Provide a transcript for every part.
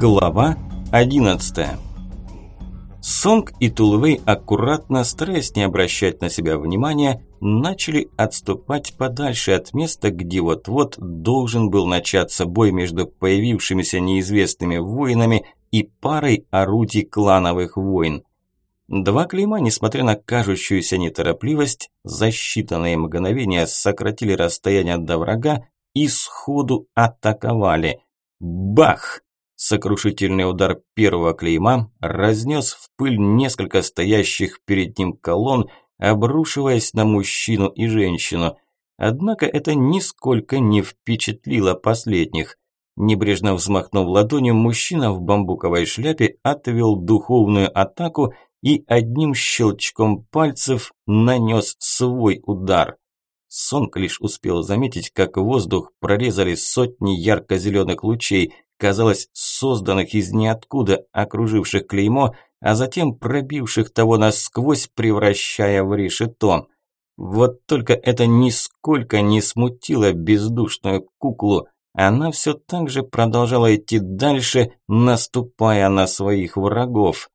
Глава 11 Сонг и Тулвей, аккуратно, стараясь не обращать на себя внимания, начали отступать подальше от места, где вот-вот должен был начаться бой между появившимися неизвестными воинами и парой орудий клановых войн. Два клейма, несмотря на кажущуюся неторопливость, за считанные мгновения сократили расстояние до врага и сходу атаковали. Бах! Сокрушительный удар первого клейма разнес в пыль несколько стоящих перед ним колонн, обрушиваясь на мужчину и женщину. Однако это нисколько не впечатлило последних. Небрежно взмахнув ладонью, мужчина в бамбуковой шляпе отвел духовную атаку и одним щелчком пальцев нанес свой удар. Сонг лишь успел заметить, как воздух прорезали сотни ярко-зеленых лучей, казалось, созданных из ниоткуда, окруживших клеймо, а затем пробивших того насквозь, превращая в решето. Вот только это нисколько не смутило бездушную куклу. Она все так же продолжала идти дальше, наступая на своих врагов.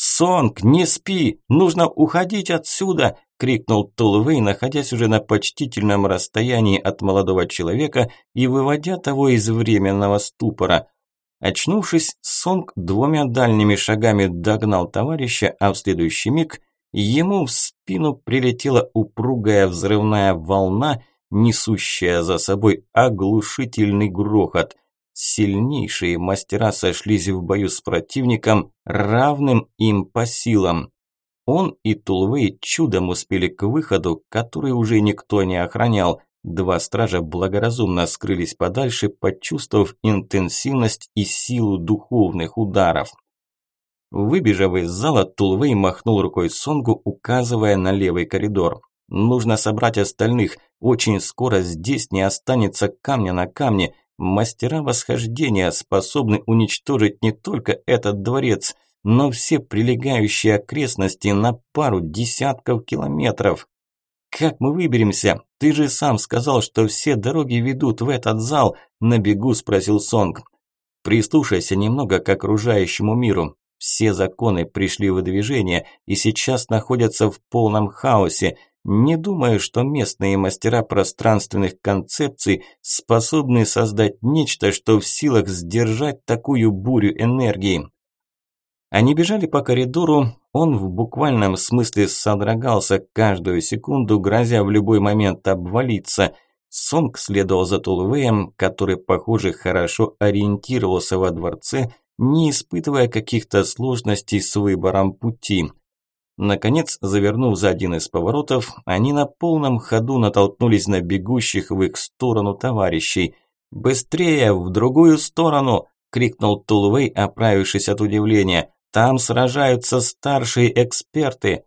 «Сонг, не спи! Нужно уходить отсюда!» – крикнул Тулвей, находясь уже на почтительном расстоянии от молодого человека и выводя того из временного ступора. Очнувшись, Сонг двумя дальними шагами догнал товарища, а в следующий миг ему в спину прилетела упругая взрывная волна, несущая за собой оглушительный грохот – Сильнейшие мастера сошлись в бою с противником, равным им по силам. Он и Тулвей чудом успели к выходу, который уже никто не охранял. Два стража благоразумно скрылись подальше, почувствовав интенсивность и силу духовных ударов. Выбежав из зала, Тулвей махнул рукой Сонгу, указывая на левый коридор. «Нужно собрать остальных. Очень скоро здесь не останется камня на камне. Мастера восхождения способны уничтожить не только этот дворец, но все прилегающие окрестности на пару десятков километров. Как мы выберемся? Ты же сам сказал, что все дороги ведут в этот зал, на бегу спросил Сонг. Прислушайся немного к окружающему миру. Все законы пришли в движение и сейчас находятся в полном хаосе. Не думаю, что местные мастера пространственных концепций способны создать нечто, что в силах сдержать такую бурю энергии. Они бежали по коридору, он в буквальном смысле содрогался каждую секунду, грозя в любой момент обвалиться. Сонг следовал за Тулвеем, который, похоже, хорошо ориентировался во дворце, не испытывая каких-то сложностей с выбором пути. Наконец, завернув за один из поворотов, они на полном ходу натолкнулись на бегущих в их сторону товарищей. «Быстрее, в другую сторону!» – крикнул Тулвей, оправившись от удивления. «Там сражаются старшие эксперты!»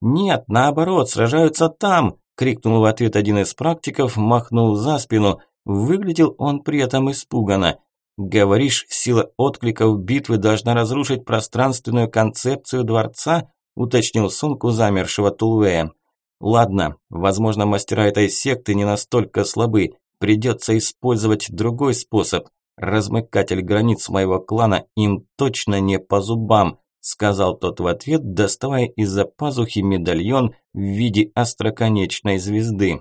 «Нет, наоборот, сражаются там!» – крикнул в ответ один из практиков, махнув за спину. Выглядел он при этом испуганно. «Говоришь, сила откликов битвы должна разрушить пространственную концепцию дворца?» Уточнил сумку замершего Тулвея. Ладно, возможно, мастера этой секты не настолько слабы. Придется использовать другой способ. Размыкатель границ моего клана им точно не по зубам, сказал тот в ответ, доставая из-за пазухи медальон в виде остроконечной звезды.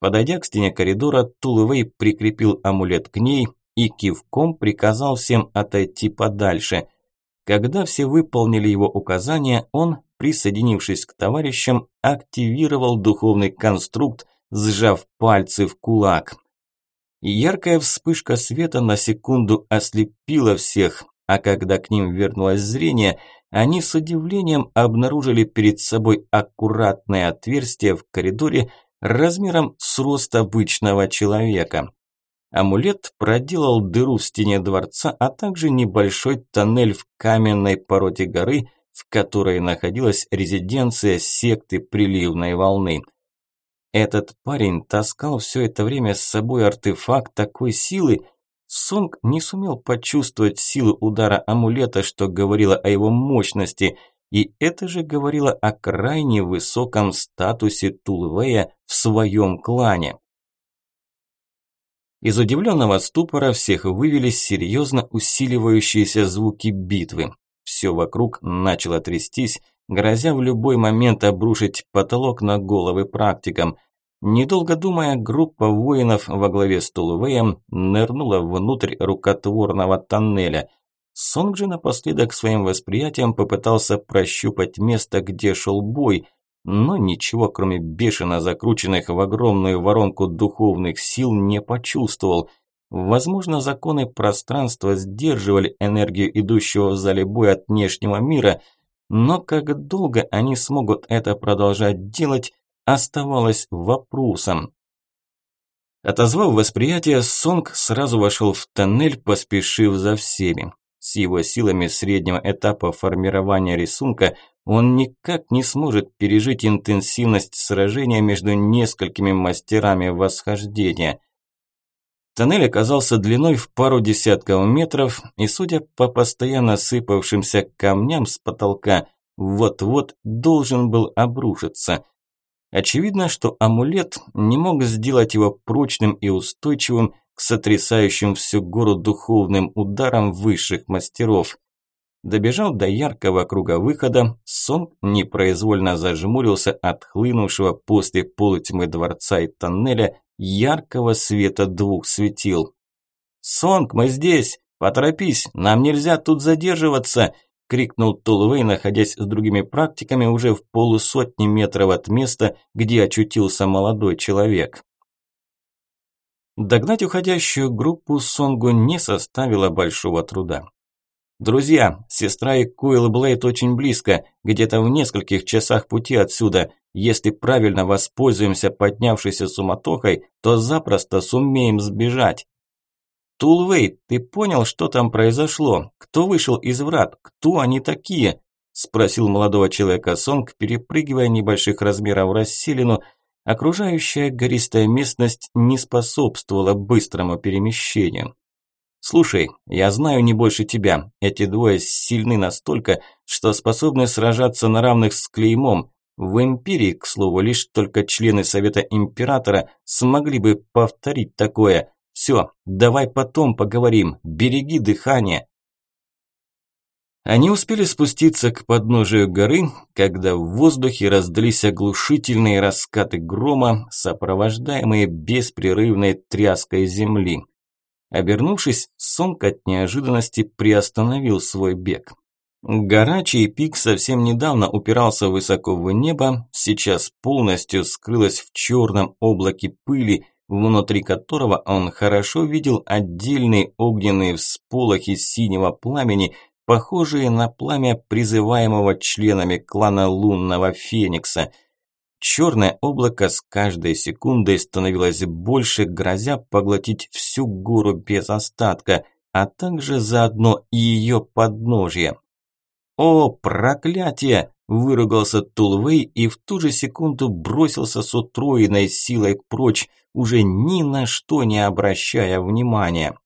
Подойдя к стене коридора, Тулвей прикрепил амулет к ней и кивком приказал всем отойти подальше. Когда все выполнили его указания, он, присоединившись к товарищам, активировал духовный конструкт, сжав пальцы в кулак. Яркая вспышка света на секунду ослепила всех, а когда к ним вернулось зрение, они с удивлением обнаружили перед собой аккуратное отверстие в коридоре размером с рост обычного человека. Амулет проделал дыру в стене дворца, а также небольшой тоннель в каменной породе горы, в которой находилась резиденция секты приливной волны. Этот парень таскал все это время с собой артефакт такой силы, Сонг не сумел почувствовать силу удара амулета, что говорило о его мощности, и это же говорило о крайне высоком статусе Тулвея в своем клане. Из удивленного ступора всех вывели серьезно усиливающиеся звуки битвы. Все вокруг начало трястись, грозя в любой момент обрушить потолок на головы практикам. Недолго думая, группа воинов во главе с Тулувеем нырнула внутрь рукотворного тоннеля. Сонг же напоследок своим восприятием попытался прощупать место, где шел бой, но ничего, кроме бешено закрученных в огромную воронку духовных сил, не почувствовал. Возможно, законы пространства сдерживали энергию идущего в зале боя от внешнего мира, но как долго они смогут это продолжать делать, оставалось вопросом. Отозвав восприятие, Сонг сразу вошел в тоннель, поспешив за всеми. С его силами среднего этапа формирования рисунка он никак не сможет пережить интенсивность сражения между несколькими мастерами восхождения. Тоннель оказался длиной в пару десятков метров, и, судя по постоянно сыпавшимся камням с потолка, вот-вот должен был обрушиться. Очевидно, что амулет не мог сделать его прочным и устойчивым сотрясающим всю гору духовным ударам высших мастеров. Добежал до яркого круга выхода, сон непроизвольно зажмурился от хлынувшего после полутьмы дворца и тоннеля яркого света двух светил. «Сонг, мы здесь! Поторопись, нам нельзя тут задерживаться!» – крикнул Тулвей, находясь с другими практиками уже в полусотни метров от места, где очутился молодой человек. Догнать уходящую группу Сонгу не составило большого труда. «Друзья, сестра и Куилл Блейд очень близко, где-то в нескольких часах пути отсюда. Если правильно воспользуемся поднявшейся суматохой, то запросто сумеем сбежать». «Тулвей, ты понял, что там произошло? Кто вышел из врат? Кто они такие?» – спросил молодого человека Сонг, перепрыгивая небольших размеров расселину. Окружающая гористая местность не способствовала быстрому перемещению. Слушай, я знаю не больше тебя. Эти двое сильны настолько, что способны сражаться на равных с клеймом. В Империи, к слову, лишь только члены Совета Императора смогли бы повторить такое. Все, давай потом поговорим. Береги дыхание. Они успели спуститься к подножию горы, когда в воздухе раздались оглушительные раскаты грома, сопровождаемые беспрерывной тряской земли. Обернувшись, Сонг от неожиданности приостановил свой бег. Гора, чей пик совсем недавно упирался высоко в небо, сейчас полностью скрылась в черном облаке пыли, внутри которого он хорошо видел отдельные огненные всполохи синего пламени, похожие на пламя призываемого членами клана лунного феникса – Черное облако с каждой секундой становилось больше, грозя поглотить всю гору без остатка, а также заодно и ее подножье. «О, проклятие!» – выругался Тулвей и в ту же секунду бросился с утроенной силой прочь, уже ни на что не обращая внимания.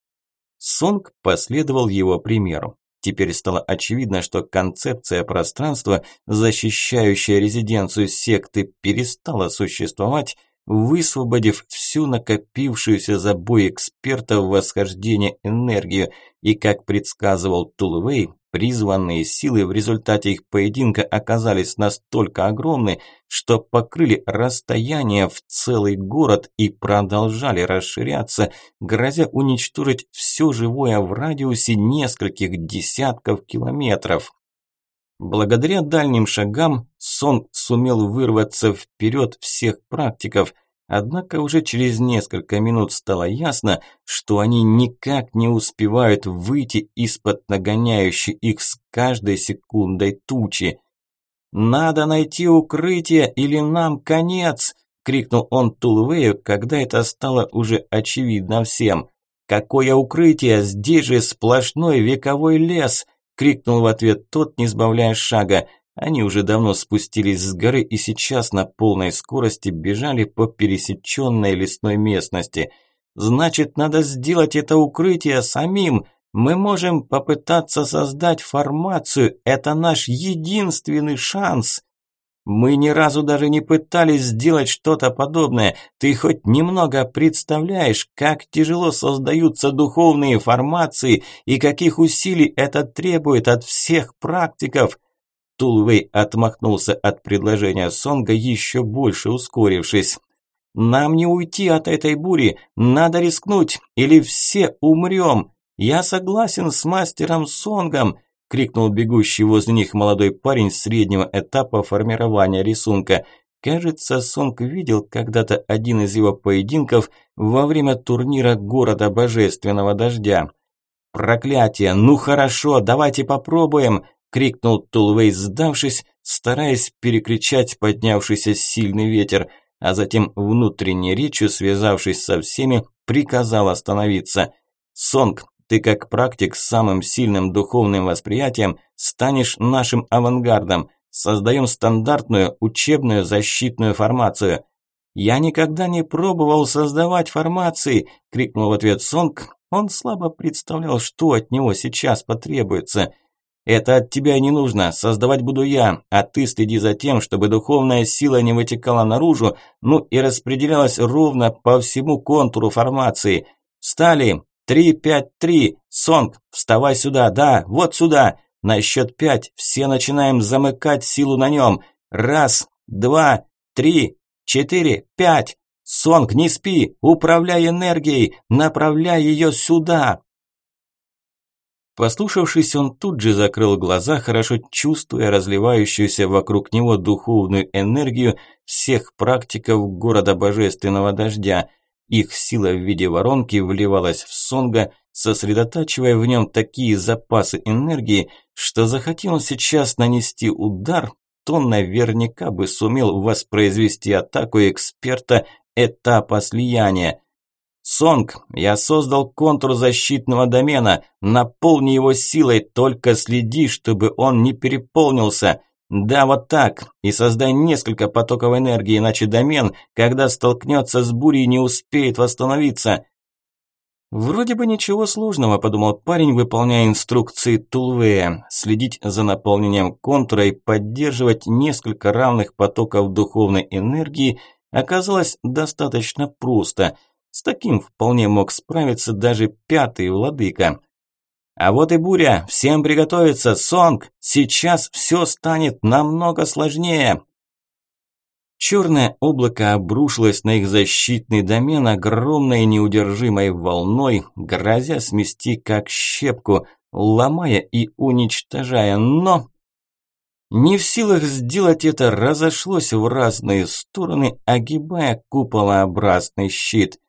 Сонг последовал его примеру. Теперь стало очевидно, что концепция пространства, защищающая резиденцию секты, перестала существовать, высвободив всю накопившуюся за бой экспертов восхождения энергию, и, как предсказывал Тулвей, Призванные силы в результате их поединка оказались настолько огромны, что покрыли расстояние в целый город и продолжали расширяться, грозя уничтожить все живое в радиусе нескольких десятков километров. Благодаря дальним шагам Сон сумел вырваться вперед всех практиков – Однако уже через несколько минут стало ясно, что они никак не успевают выйти из-под нагоняющей их с каждой секундой тучи. «Надо найти укрытие или нам конец!» – крикнул он Тулвею, когда это стало уже очевидно всем. «Какое укрытие? Здесь же сплошной вековой лес!» – крикнул в ответ тот, не сбавляя шага. Они уже давно спустились с горы и сейчас на полной скорости бежали по пересеченной лесной местности. Значит, надо сделать это укрытие самим. Мы можем попытаться создать формацию. Это наш единственный шанс. Мы ни разу даже не пытались сделать что-то подобное. Ты хоть немного представляешь, как тяжело создаются духовные формации и каких усилий это требует от всех практиков?» Тулвей отмахнулся от предложения Сонга, еще больше ускорившись. «Нам не уйти от этой бури, надо рискнуть, или все умрем. Я согласен с мастером Сонгом», – крикнул бегущий возле них молодой парень среднего этапа формирования рисунка. Кажется, Сонг видел когда-то один из его поединков во время турнира города Божественного Дождя. «Проклятие! Ну хорошо, давайте попробуем!» – крикнул Тулвей, сдавшись, стараясь перекричать поднявшийся сильный ветер – а затем внутренней речью, связавшись со всеми, приказал остановиться. «Сонг, ты как практик с самым сильным духовным восприятием станешь нашим авангардом. Создаем стандартную учебную защитную формацию». «Я никогда не пробовал создавать формации!» – крикнул в ответ Сонг. Он слабо представлял, что от него сейчас потребуется – это от тебя не нужно, создавать буду я, а ты следи за тем, чтобы духовная сила не вытекала наружу, ну и распределялась ровно по всему контуру формации. Встали! Три, пять, три! Сонг, вставай сюда, да, вот сюда! На счет пять все начинаем замыкать силу на нем. Раз, два, три, четыре, пять! Сонг, не спи, управляй энергией, направляй ее сюда, Послушавшись, он тут же закрыл глаза, хорошо чувствуя разливающуюся вокруг него духовную энергию всех практиков города Божественного Дождя. Их сила в виде воронки вливалась в Сонга, сосредотачивая в нем такие запасы энергии, что захотел он сейчас нанести удар, то наверняка бы сумел воспроизвести атаку эксперта этапа слияния. Сонг, я создал контур защитного домена. Наполни его силой, только следи, чтобы он не переполнился. Да, вот так. И создай несколько потоков энергии, иначе домен, когда столкнется с бурей, не успеет восстановиться. Вроде бы ничего сложного, подумал парень, выполняя инструкции Тулвея. Следить за наполнением контура и поддерживать несколько равных потоков духовной энергии оказалось достаточно просто – с таким вполне мог справиться даже пятый владыка. А вот и буря, всем приготовиться, Сонг, сейчас все станет намного сложнее. Черное облако обрушилось на их защитный домен огромной неудержимой волной, грозя смести как щепку, ломая и уничтожая, но... Не в силах сделать это, разошлось в разные стороны, огибая куполообразный щит.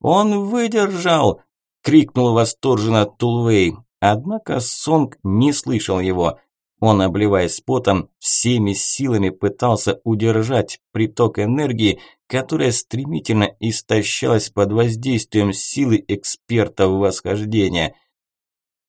«Он выдержал!» – крикнул восторженно Тулвей. Однако Сонг не слышал его. Он, обливаясь потом, всеми силами пытался удержать приток энергии, которая стремительно истощалась под воздействием силы экспертов восхождения.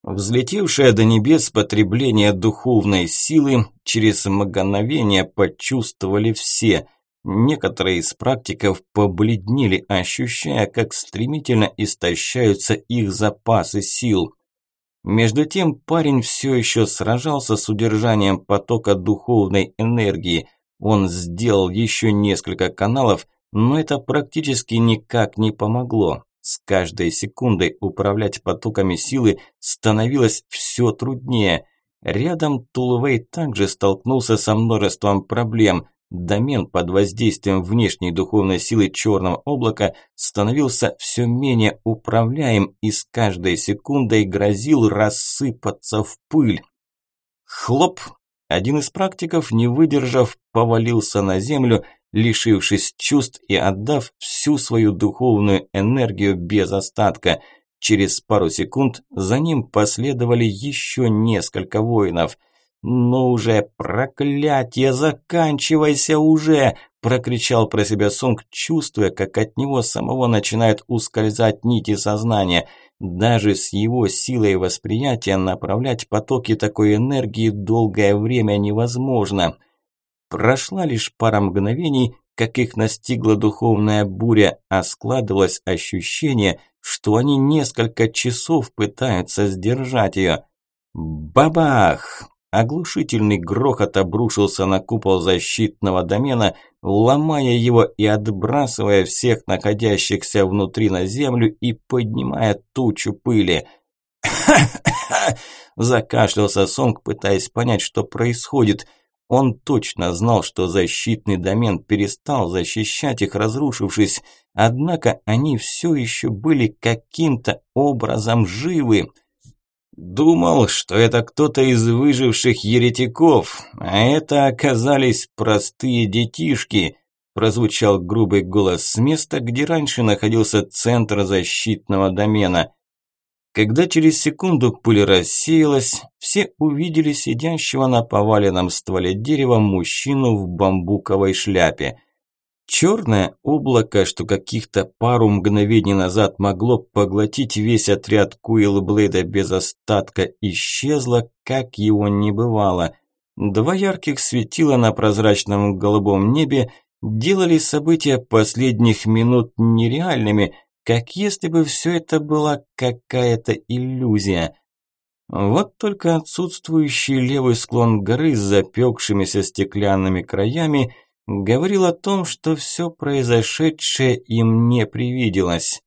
Взлетевшее до небес потребление духовной силы через мгновение почувствовали все – Некоторые из практиков побледнели, ощущая, как стремительно истощаются их запасы сил. Между тем парень все еще сражался с удержанием потока духовной энергии. Он сделал еще несколько каналов, но это практически никак не помогло. С каждой секундой управлять потоками силы становилось все труднее. Рядом Тулвей также столкнулся со множеством проблем. Домен под воздействием внешней духовной силы черного облака становился все менее управляем и с каждой секундой грозил рассыпаться в пыль. Хлоп! Один из практиков, не выдержав, повалился на землю, лишившись чувств и отдав всю свою духовную энергию без остатка. Через пару секунд за ним последовали еще несколько воинов – «Ну уже, проклятие, заканчивайся уже!» – прокричал про себя Сунг, чувствуя, как от него самого начинают ускользать нити сознания. Даже с его силой восприятия направлять потоки такой энергии долгое время невозможно. Прошла лишь пара мгновений, как их настигла духовная буря, а складывалось ощущение, что они несколько часов пытаются сдержать ее. Бабах! Оглушительный грохот обрушился на купол защитного домена, ломая его и отбрасывая всех находящихся внутри на землю и поднимая тучу пыли. Закашлялся Сонг, пытаясь понять, что происходит. Он точно знал, что защитный домен перестал защищать их, разрушившись. Однако они все еще были каким-то образом живы. Думал, что это кто-то из выживших еретиков, а это оказались простые детишки, прозвучал грубый голос с места, где раньше находился центр защитного домена. Когда через секунду пыль рассеялась, все увидели сидящего на поваленном стволе дерева мужчину в бамбуковой шляпе. Черное облако, что каких-то пару мгновений назад могло поглотить весь отряд Куилблейда без остатка, исчезло, как его не бывало. Два ярких светила на прозрачном голубом небе делали события последних минут нереальными, как если бы все это была какая-то иллюзия. Вот только отсутствующий левый склон горы с запекшимися стеклянными краями – говорил о том, что все произошедшее им не привиделось.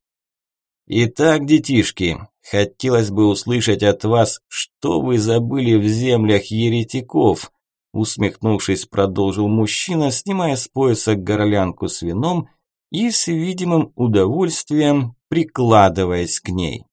«Итак, детишки, хотелось бы услышать от вас, что вы забыли в землях еретиков», усмехнувшись, продолжил мужчина, снимая с пояса горлянку с вином и с видимым удовольствием прикладываясь к ней.